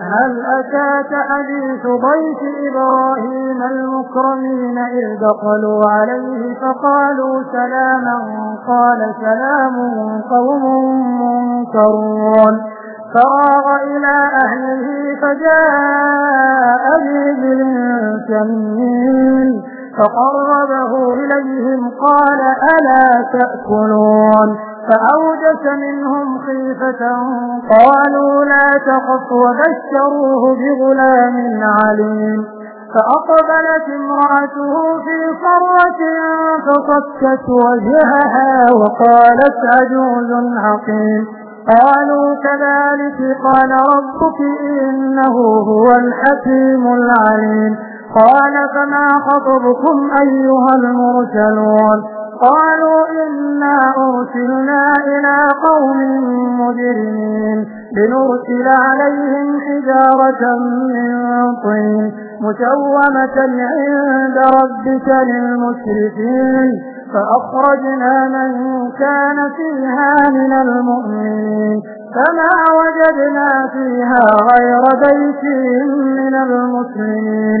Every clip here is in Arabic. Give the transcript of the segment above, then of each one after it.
هل أتاك حديث ضيف إبراهيم المكرمين إذ دخلوا عليه فقالوا سلاما؟ قال سلام قوم منكرون. فراغ إلى أهله فجاء بذل سمين. فقربه إليهم قال ألا تأكلون؟ فأوجس منهم خيفة قالوا لا تخف وبشروه بغلام عليم فأقبلت امرأته في صرة فصكت وجهها وقالت عجوز عقيم قالوا كذلك قال ربك إنه هو الحكيم العليم قال فما خطبكم أيها المرسلون قالوا إنا أرسلنا إلى قوم مجرمين لنرسل عليهم حجارة من طين مسومة عند ربك للمسرفين فأخرجنا من كان فيها من المؤمنين فما وجدنا فيها غير بيت من المسلمين.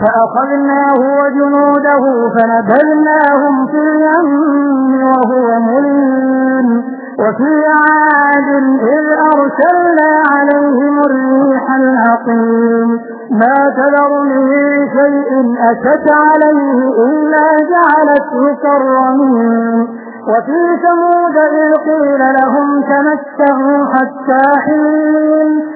فأخذناه وجنوده فنبذناهم في اليم وهو مليم. وفي عاد إذ أرسلنا عليهم الريح العقيم. ما تذر من شيء أتت عليه إلا جعلته كالرميم. وفي ثمود إذ قيل لهم تمتعوا حتى حين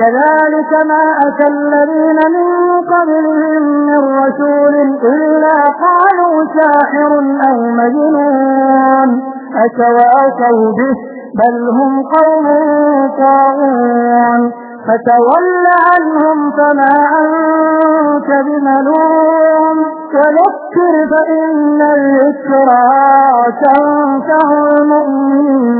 كذلك كما أتى الذين من قبلهم من رسول إلا قالوا ساحر أو مجنون. أتواصوا به؟ بل هم قوم طاغون. فتول عنهم فما أنت بملوم. وذكر فإن الذكرى تنفع المؤمنين.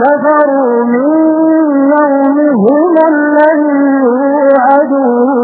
كفروا من يومهم الذي يوعدون.